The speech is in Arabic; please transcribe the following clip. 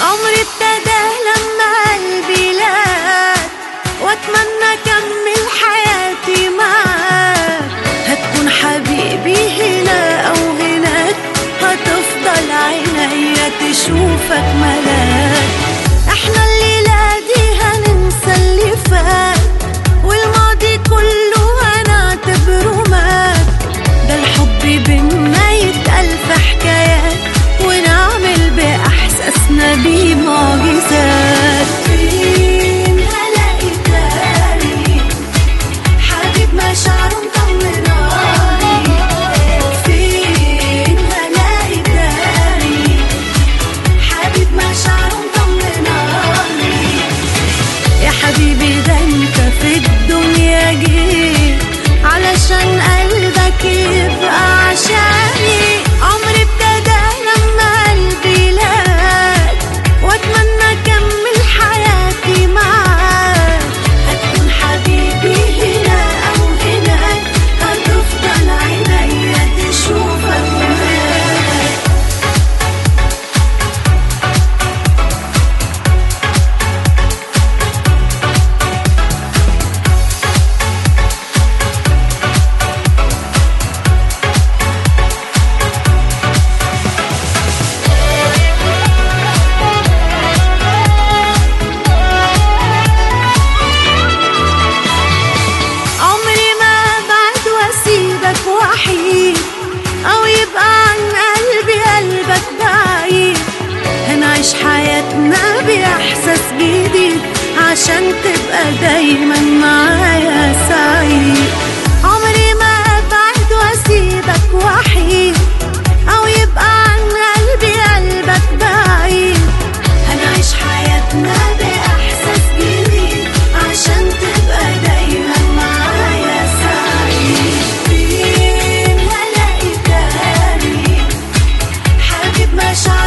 عمري ابتدى لما قلبي لات واتمنى اكمل حياتي معاك هتكون حبيبي هنا أو هناك هتفضل عينيا تشوفك ملاك. وحيد أو يبقى عن قلبي قلبك بعيد. هنعيش حياتنا بإحساس جديد عشان تبقى دايما معايا سعيد. shine.